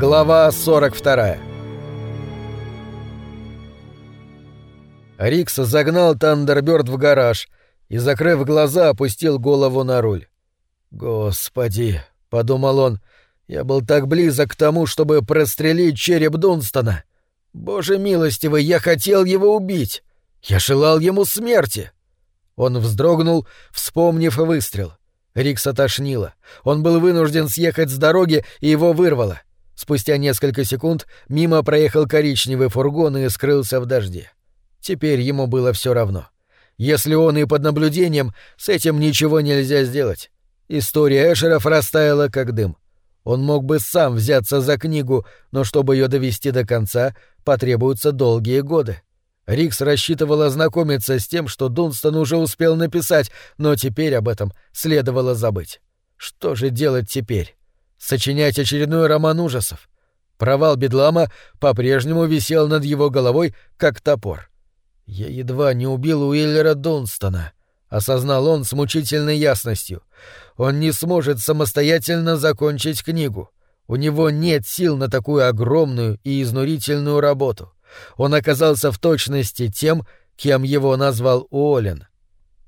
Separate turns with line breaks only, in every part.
Глава 42 Рикс загнал Тандерберд в гараж и, закрыв глаза, опустил голову на руль. «Господи!» — подумал он. «Я был так близок к тому, чтобы прострелить череп Дунстона. Боже милостивый, я хотел его убить! Я желал ему смерти!» Он вздрогнул, вспомнив выстрел. Рикс отошнило. Он был вынужден съехать с дороги, и его вырвало. Спустя несколько секунд мимо проехал коричневый фургон и скрылся в дожде. Теперь ему было все равно. Если он и под наблюдением, с этим ничего нельзя сделать. История Эшеров растаяла как дым. Он мог бы сам взяться за книгу, но чтобы ее довести до конца, потребуются долгие годы. Рикс рассчитывал ознакомиться с тем, что Дунстон уже успел написать, но теперь об этом следовало забыть. Что же делать теперь? Сочинять очередной роман ужасов? Провал Бедлама по-прежнему висел над его головой, как топор. «Я едва не убил Уиллера Дунстона», — осознал он с мучительной ясностью. «Он не сможет самостоятельно закончить книгу. У него нет сил на такую огромную и изнурительную работу. Он оказался в точности тем, кем его назвал Уоллен.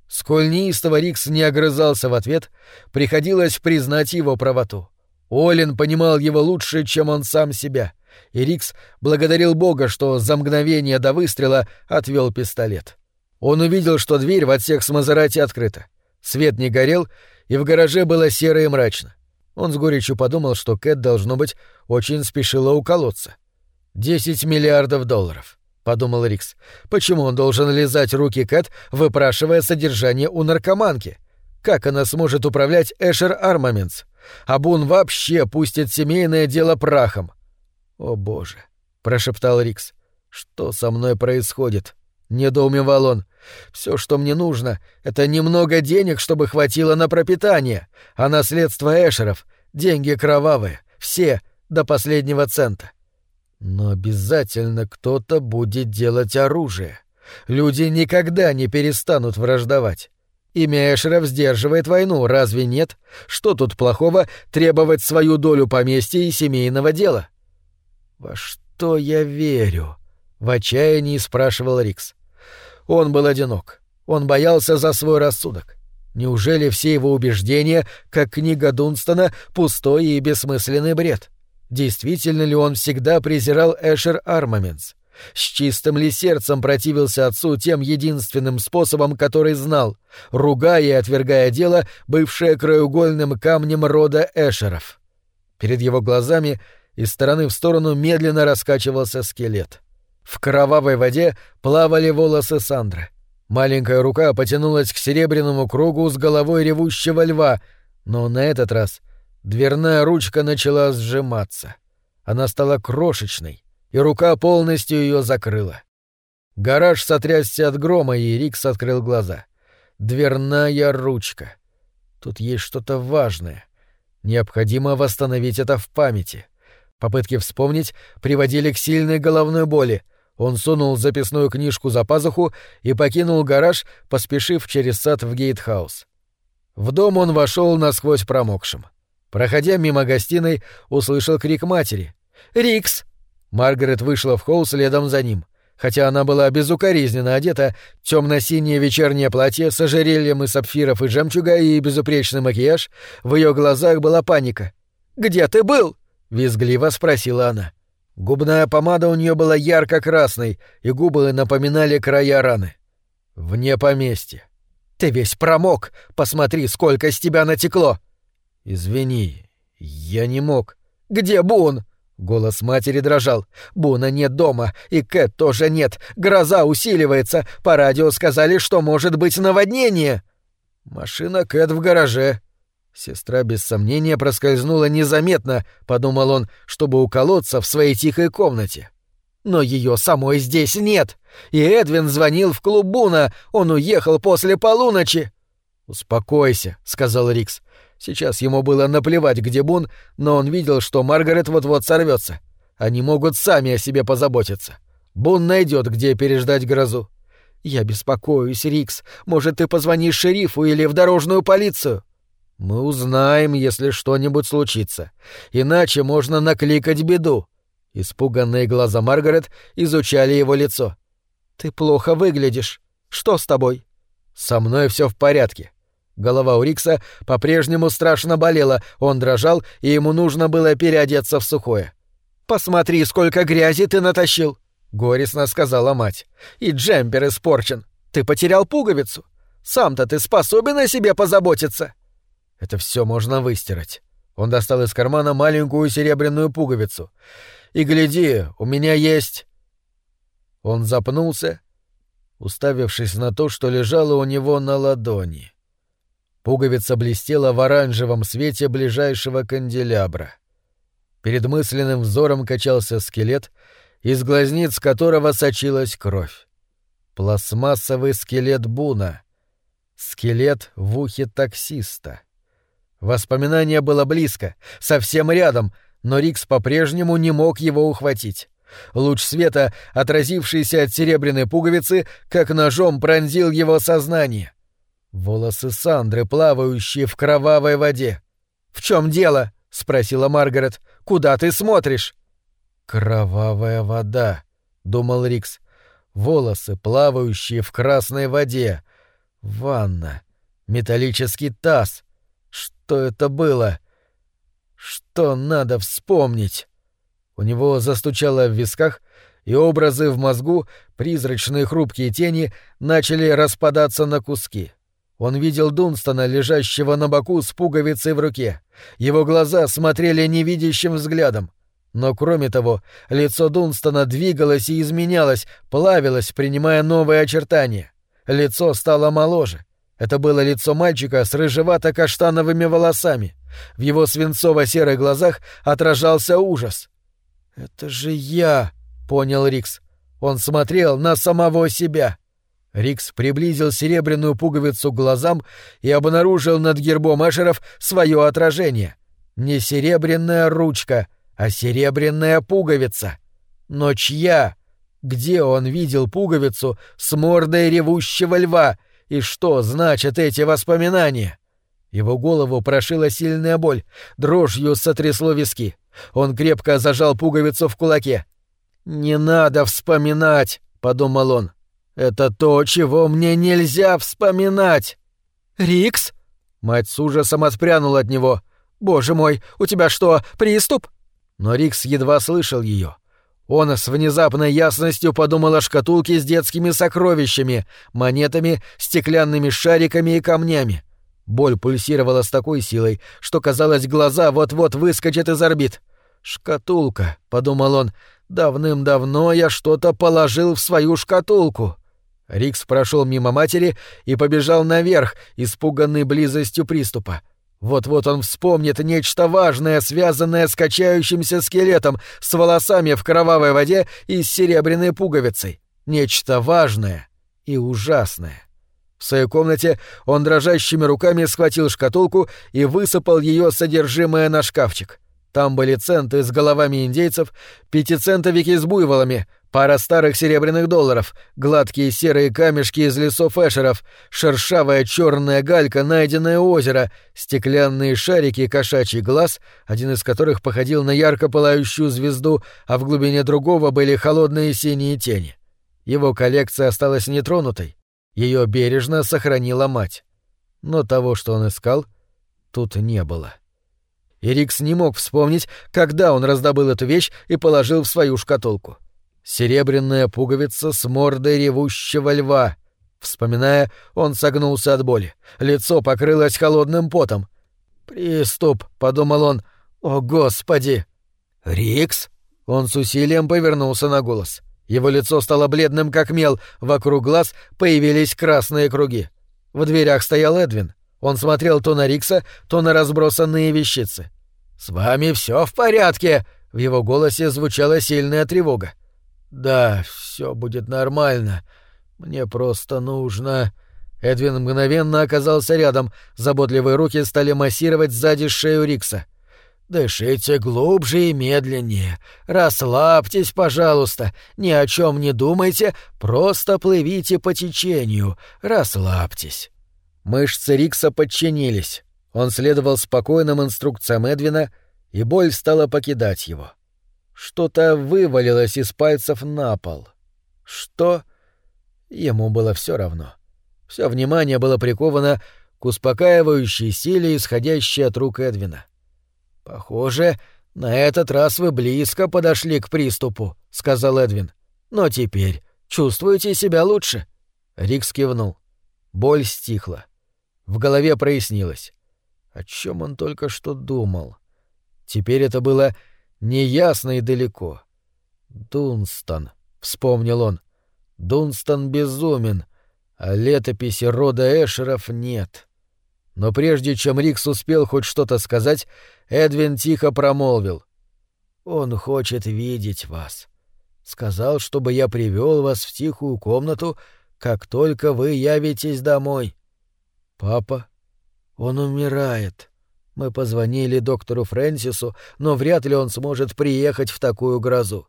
Сколь неистово Рикс не огрызался в ответ, приходилось признать его правоту. Уоллен понимал его лучше, чем он сам себя, и Рикс благодарил Бога, что за мгновение до выстрела отвел пистолет. Он увидел, что дверь в отсек с Мазерати открыта. Свет не горел, и в гараже было серо и мрачно. Он с горечью подумал, что Кэт, должно быть, очень спешила уколоться. «Десять миллиардов долларов», — подумал Рикс. «Почему он должен лизать руки Кэт, выпрашивая содержание у наркоманки? Как она сможет управлять Эшер Армаментс? А Бун вообще пустит семейное дело прахом». «О боже», — прошептал Рикс. «Что со мной происходит?» — недоумевал он. «Все, что мне нужно, это немного денег, чтобы хватило на пропитание, а наследство Эшеров — деньги кровавые, все, до последнего цента. Но обязательно кто-то будет делать оружие. Люди никогда не перестанут враждовать. Имя Эшеров сдерживает войну, разве нет? Что тут плохого требовать свою долю поместья и семейного дела? Во что я верю? В отчаянии спрашивал Рикс. Он был одинок. Он боялся за свой рассудок. Неужели все его убеждения, как книга Дунстона, пустой и бессмысленный бред? Действительно ли он всегда презирал Эшер Армаментс? С чистым ли сердцем противился отцу тем единственным способом, который знал, ругая и отвергая дело, бывшее краеугольным камнем рода Эшеров? Перед его глазами из стороны в сторону медленно раскачивался скелет. В кровавой воде плавали волосы Сандры. Маленькая рука потянулась к серебряному кругу с головой ревущего льва, но на этот раз — Дверная ручка начала сжиматься. Она стала крошечной, и рука полностью ее закрыла. Гараж сотрясся от грома, и Рикс открыл глаза. Дверная ручка. Тут есть что-то важное. Необходимо восстановить это в памяти. Попытки вспомнить приводили к сильной головной боли. Он сунул записную книжку за пазуху и покинул гараж, поспешив через сад в гейтхаус. В дом он вошел насквозь промокшим. Проходя мимо гостиной, услышал крик матери. «Рикс!» Маргарет вышла в холл следом за ним. Хотя она была безукоризненно одета, темно-синее вечернее платье с ожерельем из сапфиров и жемчуга и безупречный макияж, в ее глазах была паника. «Где ты был?» — визгливо спросила она. Губная помада у нее была ярко-красной, и губы напоминали края раны. «Вне поместья». «Ты весь промок! Посмотри, сколько с тебя натекло!» «Извини, я не мог». «Где Бун?» Голос матери дрожал. «Буна нет дома, и Кэт тоже нет. Гроза усиливается. По радио сказали, что может быть наводнение». «Машина Кэт в гараже». Сестра без сомнения проскользнула незаметно, подумал он, чтобы уколоться в своей тихой комнате. Но ее самой здесь нет. И Эдвин звонил в клуб Буна. Он уехал после полуночи. «Успокойся», — сказал Рикс. Сейчас ему было наплевать, где Бун, но он видел, что Маргарет вот-вот сорвется. Они могут сами о себе позаботиться. Бун найдет, где переждать грозу. «Я беспокоюсь, Рикс. Может, ты позвонишь шерифу или в дорожную полицию?» Мы узнаем, если что-нибудь случится. Иначе можно накликать беду. Испуганные глаза Маргарет изучали его лицо. Ты плохо выглядишь. Что с тобой? Со мной все в порядке. Голова у Рикса по-прежнему страшно болела, он дрожал, и ему нужно было переодеться в сухое. «Посмотри, сколько грязи ты натащил!» — горестно сказала мать. «И джемпер испорчен. Ты потерял пуговицу. Сам-то ты способен о себе позаботиться?» Это все можно выстирать. Он достал из кармана маленькую серебряную пуговицу. «И гляди, у меня есть...» Он запнулся, уставившись на то, что лежало у него на ладони. Пуговица блестела в оранжевом свете ближайшего канделябра. Перед мысленным взором качался скелет, из глазниц которого сочилась кровь. Пластмассовый скелет Буна. Скелет в ухе таксиста. Воспоминание было близко, совсем рядом, но Рикс по-прежнему не мог его ухватить. Луч света, отразившийся от серебряной пуговицы, как ножом пронзил его сознание. Волосы Сандры, плавающие в кровавой воде. «В чем дело?» — спросила Маргарет. «Куда ты смотришь?» «Кровавая вода», — думал Рикс. «Волосы, плавающие в красной воде. Ванна. Металлический таз. Что это было? Что надо вспомнить? У него застучало в висках, и образы в мозгу, призрачные хрупкие тени, начали распадаться на куски. Он видел Дунстона, лежащего на боку с пуговицей в руке. Его глаза смотрели невидящим взглядом. Но кроме того, лицо Дунстона двигалось и изменялось, плавилось, принимая новые очертания. Лицо стало моложе. Это было лицо мальчика с рыжевато-каштановыми волосами. В его свинцово-серых глазах отражался ужас. «Это же я!» — понял Рикс. Он смотрел на самого себя. Рикс приблизил серебряную пуговицу к глазам и обнаружил над гербом Эшеров свое отражение. Не серебряная ручка, а серебряная пуговица. Но чья? Где он видел пуговицу с мордой ревущего льва — и что значат эти воспоминания? Его голову прошила сильная боль, дрожью сотрясло виски. Он крепко зажал пуговицу в кулаке. «Не надо вспоминать», — подумал он. «Это то, чего мне нельзя вспоминать». «Рикс?» Мать с ужасом отпрянула от него. «Боже мой, у тебя что, приступ?» Но Рикс едва слышал ее. Он с внезапной ясностью подумал о шкатулке с детскими сокровищами, монетами, стеклянными шариками и камнями. Боль пульсировала с такой силой, что, казалось, глаза вот-вот выскочат из орбит. «Шкатулка», — подумал он, — «давным-давно я что-то положил в свою шкатулку». Рикс прошел мимо матери и побежал наверх, испуганный близостью приступа. Вот-вот он вспомнит нечто важное, связанное с качающимся скелетом, с волосами в кровавой воде и с серебряной пуговицей. Нечто важное и ужасное. В своей комнате он дрожащими руками схватил шкатулку и высыпал ее содержимое на шкафчик. Там были центы с головами индейцев, пятицентовики с буйволами, Пара старых серебряных долларов, гладкие серые камешки из лесов эшеров, шершавая черная галька, найденное озеро, стеклянные шарики кошачий глаз, один из которых походил на ярко пылающую звезду, а в глубине другого были холодные синие тени. Его коллекция осталась нетронутой. Ее бережно сохранила мать. Но того, что он искал, тут не было. Ирикс не мог вспомнить, когда он раздобыл эту вещь и положил в свою шкатулку. Серебряная пуговица с мордой ревущего льва. Вспоминая, он согнулся от боли. Лицо покрылось холодным потом. «Приступ», — подумал он. «О, Господи!» «Рикс?» Он с усилием повернулся на голос. Его лицо стало бледным, как мел, вокруг глаз появились красные круги. В дверях стоял Эдвин. Он смотрел то на Рикса, то на разбросанные вещицы. «С вами все в порядке?» В его голосе звучала сильная тревога. «Да, все будет нормально. Мне просто нужно...» Эдвин мгновенно оказался рядом, заботливые руки стали массировать сзади шею Рикса. «Дышите глубже и медленнее. Расслабьтесь, пожалуйста. Ни о чем не думайте, просто плывите по течению. Расслабьтесь». Мышцы Рикса подчинились. Он следовал спокойным инструкциям Эдвина, и боль стала покидать его. Что-то вывалилось из пальцев на пол. Что? Ему было все равно. Все внимание было приковано к успокаивающей силе, исходящей от рук Эдвина. «Похоже, на этот раз вы близко подошли к приступу», — сказал Эдвин. «Но теперь чувствуете себя лучше?» Рикс кивнул. Боль стихла. В голове прояснилось. О чем он только что думал? Теперь это было неясно и далеко. «Дунстон», — вспомнил он. «Дунстон безумен, а летописи рода Эшеров нет». Но прежде чем Рикс успел хоть что-то сказать, Эдвин тихо промолвил. «Он хочет видеть вас. Сказал, чтобы я привел вас в тихую комнату, как только вы явитесь домой». «Папа?» «Он умирает. Мы позвонили доктору Фрэнсису, но вряд ли он сможет приехать в такую грозу.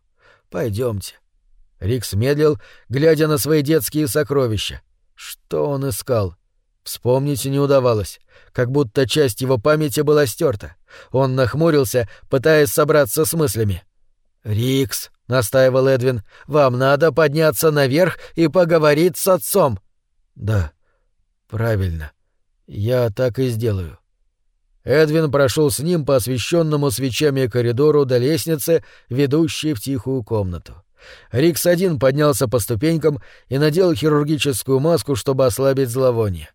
Пойдемте». Рикс медлил, глядя на свои детские сокровища. Что он искал? Вспомнить не удавалось, как будто часть его памяти была стерта. Он нахмурился, пытаясь собраться с мыслями. «Рикс», — настаивал Эдвин, — «вам надо подняться наверх и поговорить с отцом». «Да, правильно. Я так и сделаю». Эдвин прошел с ним по освещенному свечами коридору до лестницы, ведущей в тихую комнату. Рикс один поднялся по ступенькам и надел хирургическую маску, чтобы ослабить зловоние.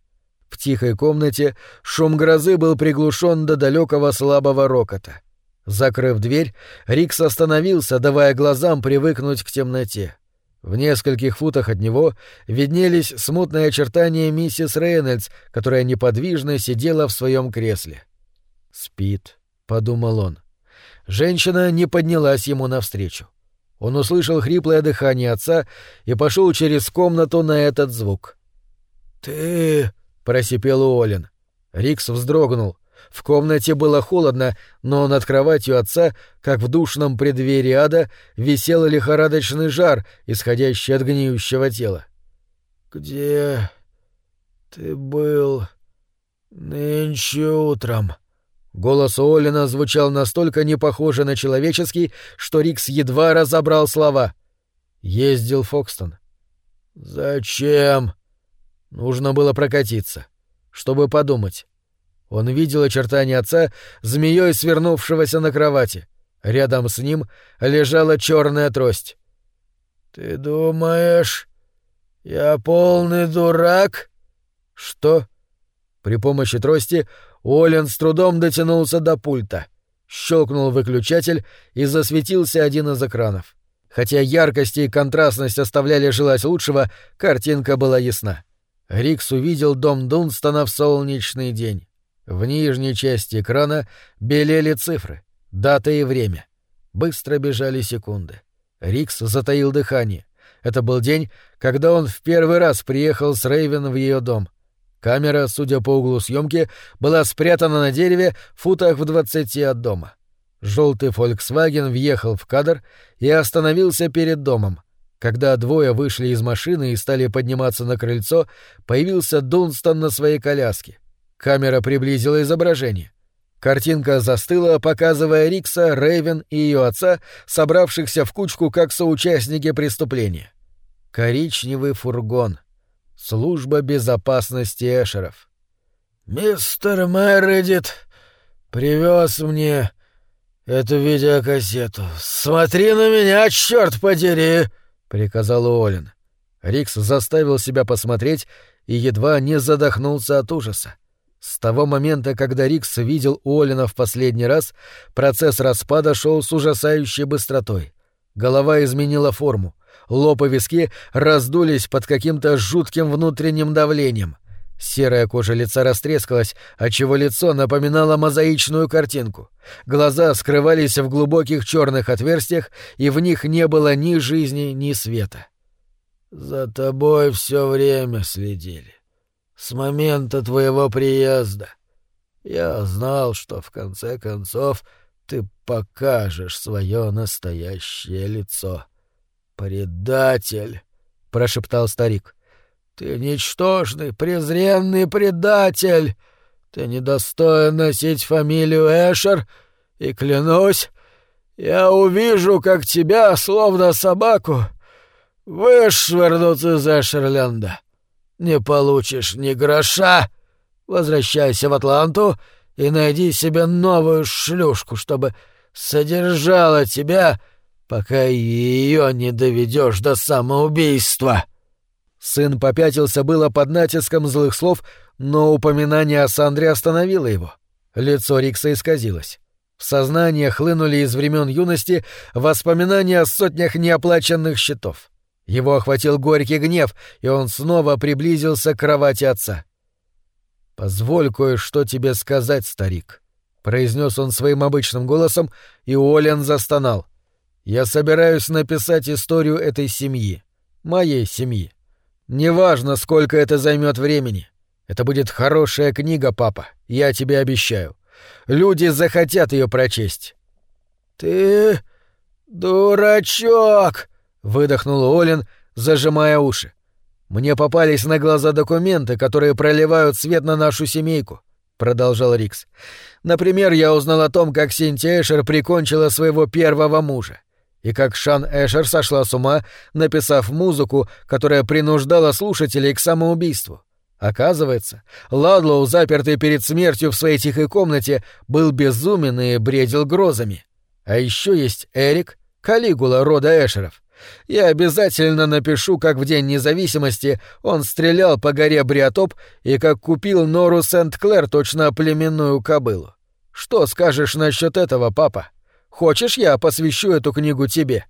В тихой комнате шум грозы был приглушен до далекого слабого рокота. Закрыв дверь, Рикс остановился, давая глазам привыкнуть к темноте. В нескольких футах от него виднелись смутные очертания миссис Рейнольдс, которая неподвижно сидела в своем кресле. «Спит», — подумал он. Женщина не поднялась ему навстречу. Он услышал хриплое дыхание отца и пошел через комнату на этот звук. «Ты...» — просипел Уоллен. Рикс вздрогнул. В комнате было холодно, но над кроватью отца, как в душном преддверии ада, висел лихорадочный жар, исходящий от гниющего тела. «Где ты был нынче утром?» Голос Олина звучал настолько непохоже на человеческий, что Рикс едва разобрал слова. Ездил Фокстон. «Зачем?» Нужно было прокатиться, чтобы подумать. Он видел очертания отца, змеей свернувшегося на кровати. Рядом с ним лежала черная трость. «Ты думаешь, я полный дурак?» «Что?» При помощи трости Олен с трудом дотянулся до пульта. Щелкнул выключатель и засветился один из экранов. Хотя яркость и контрастность оставляли желать лучшего, картинка была ясна. Рикс увидел дом Дунстона в солнечный день. В нижней части экрана белели цифры, дата и время. Быстро бежали секунды. Рикс затаил дыхание. Это был день, когда он в первый раз приехал с Рейвен в ее дом. Камера, судя по углу съемки, была спрятана на дереве в футах в двадцати от дома. Желтый Volkswagen въехал в кадр и остановился перед домом. Когда двое вышли из машины и стали подниматься на крыльцо, появился Дунстон на своей коляске. Камера приблизила изображение. Картинка застыла, показывая Рикса, Рейвен и ее отца, собравшихся в кучку как соучастники преступления. Коричневый фургон — Служба безопасности Эшеров. «Мистер Мередит привез мне эту видеокассету. Смотри на меня, черт подери!» — приказал Уоллен. Рикс заставил себя посмотреть и едва не задохнулся от ужаса. С того момента, когда Рикс видел Уоллена в последний раз, процесс распада шел с ужасающей быстротой. Голова изменила форму. Лоб и виски раздулись под каким-то жутким внутренним давлением. Серая кожа лица растрескалась, отчего лицо напоминало мозаичную картинку. Глаза скрывались в глубоких черных отверстиях, и в них не было ни жизни, ни света. «За тобой все время следили. С момента твоего приезда. Я знал, что в конце концов ты покажешь свое настоящее лицо». «Предатель!» — прошептал старик. «Ты ничтожный, презренный предатель! Ты недостоин носить фамилию Эшер, и клянусь, я увижу, как тебя, словно собаку, вышвырнут из Эшерленда. Не получишь ни гроша. Возвращайся в Атланту и найди себе новую шлюшку, чтобы содержала тебя, пока ее не доведешь до самоубийства. Сын попятился было под натиском злых слов, но упоминание о Сандре остановило его. Лицо Рикса исказилось. В сознание хлынули из времен юности воспоминания о сотнях неоплаченных счетов. Его охватил горький гнев, и он снова приблизился к кровати отца. «Позволь кое-что тебе сказать, старик», — произнес он своим обычным голосом, и Уоллен застонал. «Я собираюсь написать историю этой семьи, моей семьи. Неважно, сколько это займет времени. Это будет хорошая книга, папа, я тебе обещаю. Люди захотят ее прочесть». «Ты дурачок!» — выдохнул Олин, зажимая уши. «Мне попались на глаза документы, которые проливают свет на нашу семейку», — продолжал Рикс. «Например, я узнал о том, как Синтия Эшер прикончила своего первого мужа, и как Шан Эшер сошла с ума, написав музыку, которая принуждала слушателей к самоубийству. Оказывается, Ладлоу, запертый перед смертью в своей тихой комнате, был безумен и бредил грозами. А еще есть Эрик, Калигула рода Эшеров. Я обязательно напишу, как в День независимости он стрелял по горе Бриотоп и как купил Нору Сент-Клэр точно племенную кобылу. Что скажешь насчет этого, папа? Хочешь, я посвящу эту книгу тебе?»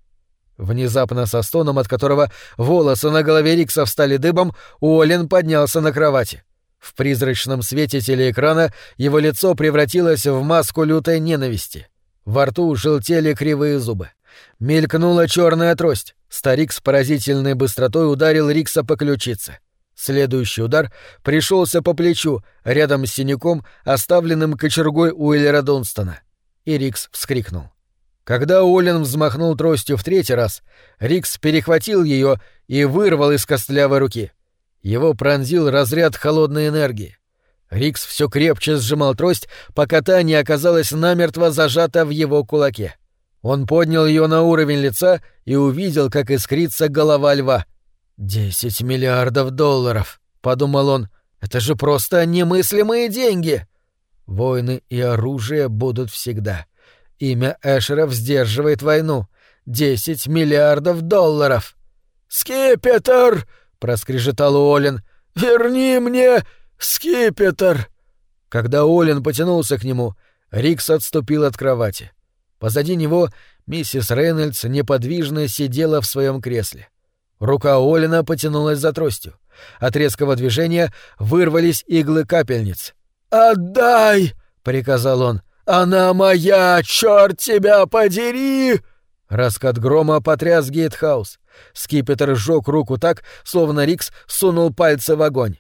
Внезапно со стоном, от которого волосы на голове Рикса встали дыбом, Уоллен поднялся на кровати. В призрачном свете телеэкрана его лицо превратилось в маску лютой ненависти. Во рту желтели кривые зубы. Мелькнула черная трость. Старик с поразительной быстротой ударил Рикса по ключице. Следующий удар пришелся по плечу, рядом с синяком, оставленным кочергой Уиллера Дунстона. И Рикс вскрикнул. Когда Уоллен взмахнул тростью в третий раз, Рикс перехватил ее и вырвал из костлявой руки. Его пронзил разряд холодной энергии. Рикс все крепче сжимал трость, пока та не оказалась намертво зажата в его кулаке. Он поднял ее на уровень лица и увидел, как искрится голова льва. «Десять миллиардов долларов», — подумал он, — «это же просто немыслимые деньги!» Войны и оружие будут всегда. Имя Эшеров сдерживает войну. Десять миллиардов долларов. «Скипетр!» — проскрежетал Уоллен. «Верни мне скипетр!» Когда Уоллен потянулся к нему, Рикс отступил от кровати. Позади него миссис Рейнольдс неподвижно сидела в своем кресле. Рука Олина потянулась за тростью. От резкого движения вырвались иглы капельниц. «Отдай!» — приказал он. «Она моя! Черт тебя подери!» Раскат грома потряс гейтхаус. Скипетр сжег руку так, словно Рикс сунул пальцы в огонь.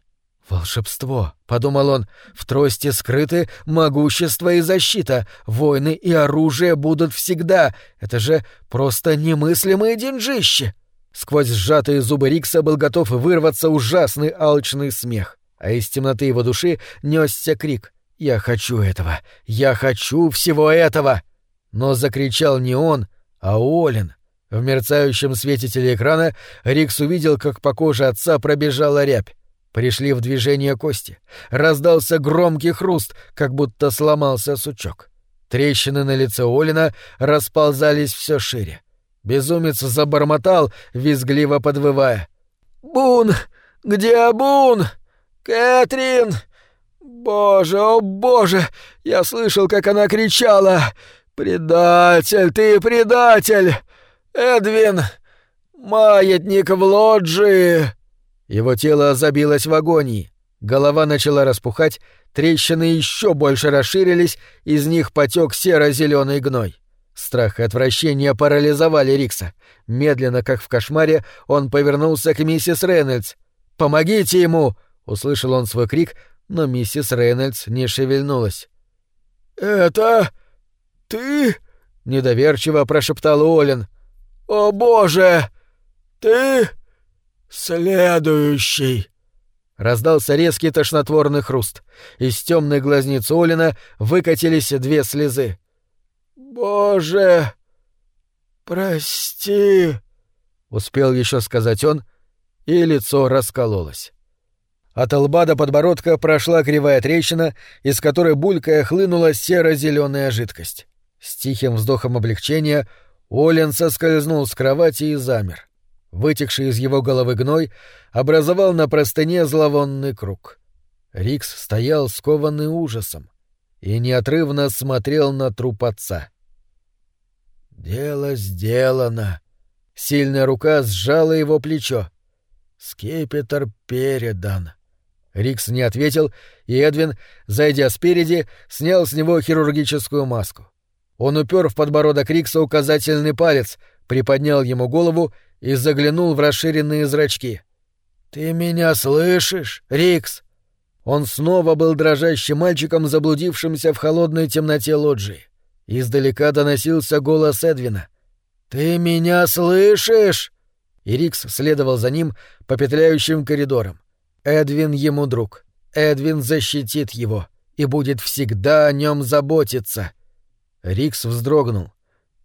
«Волшебство», — подумал он, — «в трости скрыты могущество и защита, войны и оружие будут всегда. Это же просто немыслимые деньжище!» Сквозь сжатые зубы Рикса был готов вырваться ужасный алчный смех, а из темноты его души несся крик. «Я хочу этого! Я хочу всего этого!» Но закричал не он, а Олин. В мерцающем свете телеэкрана Рикс увидел, как по коже отца пробежала рябь. Пришли в движение кости. Раздался громкий хруст, как будто сломался сучок. Трещины на лице Олина расползались все шире. Безумец забормотал, визгливо подвывая. «Бун! Где Бун? Кэтрин! Боже, о боже! Я слышал, как она кричала! Предатель, ты предатель! Эдвин! Маятник в лоджии!» Его тело забилось в агонии. Голова начала распухать, трещины еще больше расширились, из них потек серо-зеленый гной. Страх и отвращение парализовали Рикса. Медленно, как в кошмаре, он повернулся к миссис Рейнольдс. «Помогите ему!» — услышал он свой крик, но миссис Рейнольдс не шевельнулась. «Это... ты?» — недоверчиво прошептал Уоллен. «О боже! Ты...» «Следующий!» Раздался резкий тошнотворный хруст. Из темной глазницы Олина выкатились две слезы. «Боже! Прости!» — успел еще сказать он, и лицо раскололось. От лба до подбородка прошла кривая трещина, из которой булькая хлынула серо-зеленая жидкость. С тихим вздохом облегчения Олен соскользнул с кровати и замер. Вытекший из его головы гной образовал на простыне зловонный круг. Рикс стоял скованный ужасом и неотрывно смотрел на труп отца. «Дело сделано!» Сильная рука сжала его плечо. «Скипетр передан!» Рикс не ответил, и Эдвин, зайдя спереди, снял с него хирургическую маску. Он упер в подбородок Рикса указательный палец, приподнял ему голову и заглянул в расширенные зрачки. «Ты меня слышишь, Рикс?» Он снова был дрожащим мальчиком, заблудившимся в холодной темноте лоджии. Издалека доносился голос Эдвина. «Ты меня слышишь?» И Рикс следовал за ним по петляющим коридорам. Эдвин ему друг. Эдвин защитит его и будет всегда о нем заботиться. Рикс вздрогнул.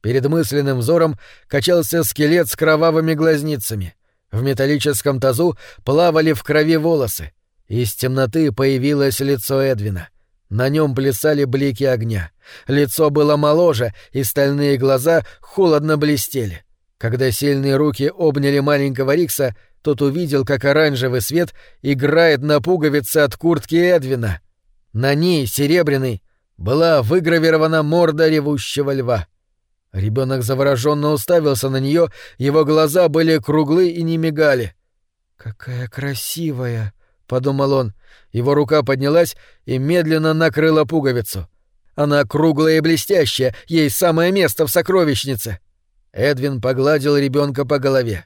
Перед мысленным взором качался скелет с кровавыми глазницами. В металлическом тазу плавали в крови волосы. Из темноты появилось лицо Эдвина. На нем плясали блики огня. Лицо было моложе, и стальные глаза холодно блестели. Когда сильные руки обняли маленького Рикса, тот увидел, как оранжевый свет играет на пуговице от куртки Эдвина. На ней, серебряный, была выгравирована морда ревущего льва. Ребенок завороженно уставился на нее, его глаза были круглы и не мигали. «Какая красивая!» — подумал он. Его рука поднялась и медленно накрыла пуговицу. Она круглая и блестящая, ей самое место в сокровищнице. Эдвин погладил ребенка по голове.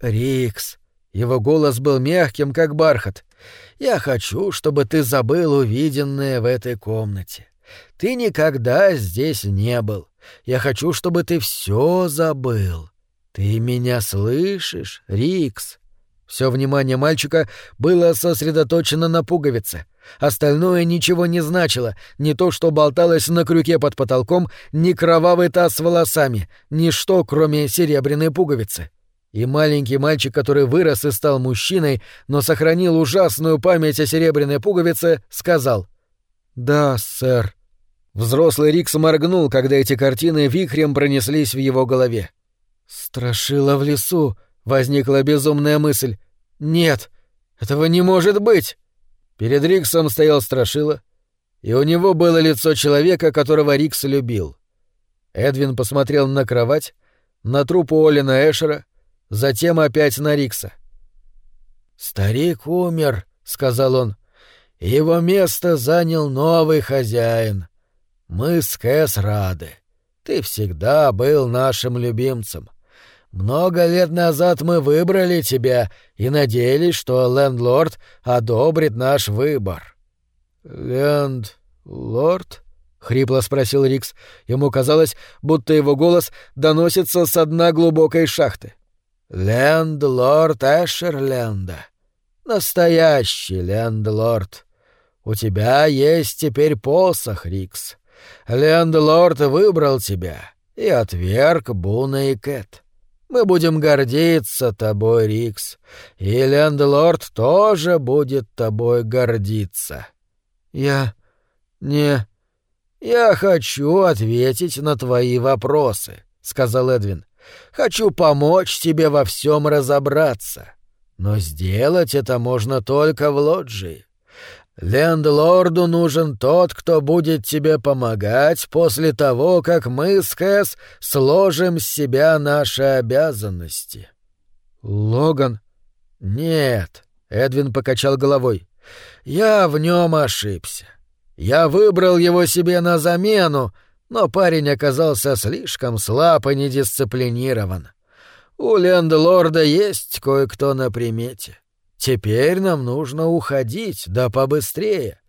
«Рикс!» Его голос был мягким, как бархат. «Я хочу, чтобы ты забыл увиденное в этой комнате. Ты никогда здесь не был. Я хочу, чтобы ты все забыл. Ты меня слышишь, Рикс?» Все внимание мальчика было сосредоточено на пуговице. Остальное ничего не значило, не то, что болталось на крюке под потолком, ни кровавый таз с волосами, ничто, кроме серебряной пуговицы. И маленький мальчик, который вырос и стал мужчиной, но сохранил ужасную память о серебряной пуговице, сказал «Да, сэр». Взрослый Рикс моргнул, когда эти картины вихрем пронеслись в его голове. «Страшило в лесу», — возникла безумная мысль. «Нет, этого не может быть!» Перед Риксом стоял Страшила, и у него было лицо человека, которого Рикс любил. Эдвин посмотрел на кровать, на труп Олина Эшера, затем опять на Рикса. «Старик умер», — сказал он. «Его место занял новый хозяин. Мы с Кэс рады. Ты всегда был нашим любимцем. Много лет назад мы выбрали тебя и надеялись, что лендлорд одобрит наш выбор». «Лендлорд?» — хрипло спросил Рикс. Ему казалось, будто его голос доносится с дна глубокой шахты. Лендлорд Эшерленда. Настоящий лендлорд. У тебя есть теперь посох, Рикс. Лендлорд выбрал тебя и отверг Буна и Кэт. Мы будем гордиться тобой, Рикс, и лендлорд тоже будет тобой гордиться. Я не... Я хочу ответить на твои вопросы, — сказал Эдвин. Хочу помочь тебе во всем разобраться. Но сделать это можно только в лоджии. Лендлорду нужен тот, кто будет тебе помогать после того, как мы с Кэс сложим с себя наши обязанности. Логан? Нет, Эдвин покачал головой. Я в нем ошибся. Я выбрал его себе на замену, но парень оказался слишком слаб и недисциплинирован. У лендлорда есть кое-кто на примете. Теперь нам нужно уходить, да побыстрее.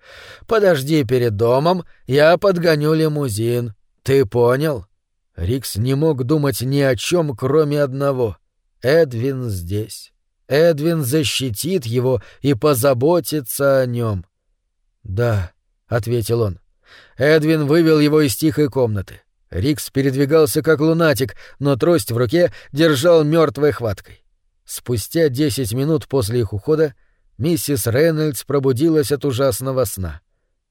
Подожди перед домом, я подгоню лимузин. Ты понял? Рикс не мог думать ни о чем, кроме одного. Эдвин здесь. Эдвин защитит его и позаботится о нем. Да, ответил он. Эдвин вывел его из тихой комнаты. Рикс передвигался как лунатик, но трость в руке держал мертвой хваткой. Спустя десять минут после их ухода миссис Рейнольдс пробудилась от ужасного сна.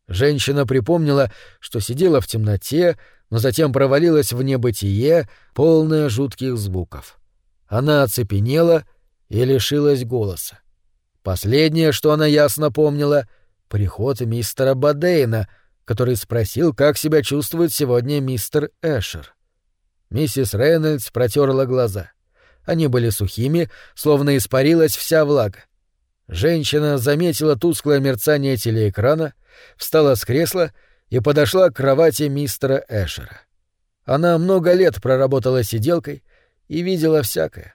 Женщина припомнила, что сидела в темноте, но затем провалилась в небытие, полное жутких звуков. Она оцепенела и лишилась голоса. Последнее, что она ясно помнила — приход мистера Бадейна, который спросил, как себя чувствует сегодня мистер Эшер. Миссис Рейнольдс протерла глаза. Они были сухими, словно испарилась вся влага. Женщина заметила тусклое мерцание телеэкрана, встала с кресла и подошла к кровати мистера Эшера. Она много лет проработала сиделкой и видела всякое.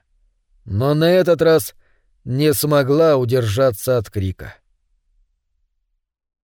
Но на этот раз не смогла удержаться от крика. —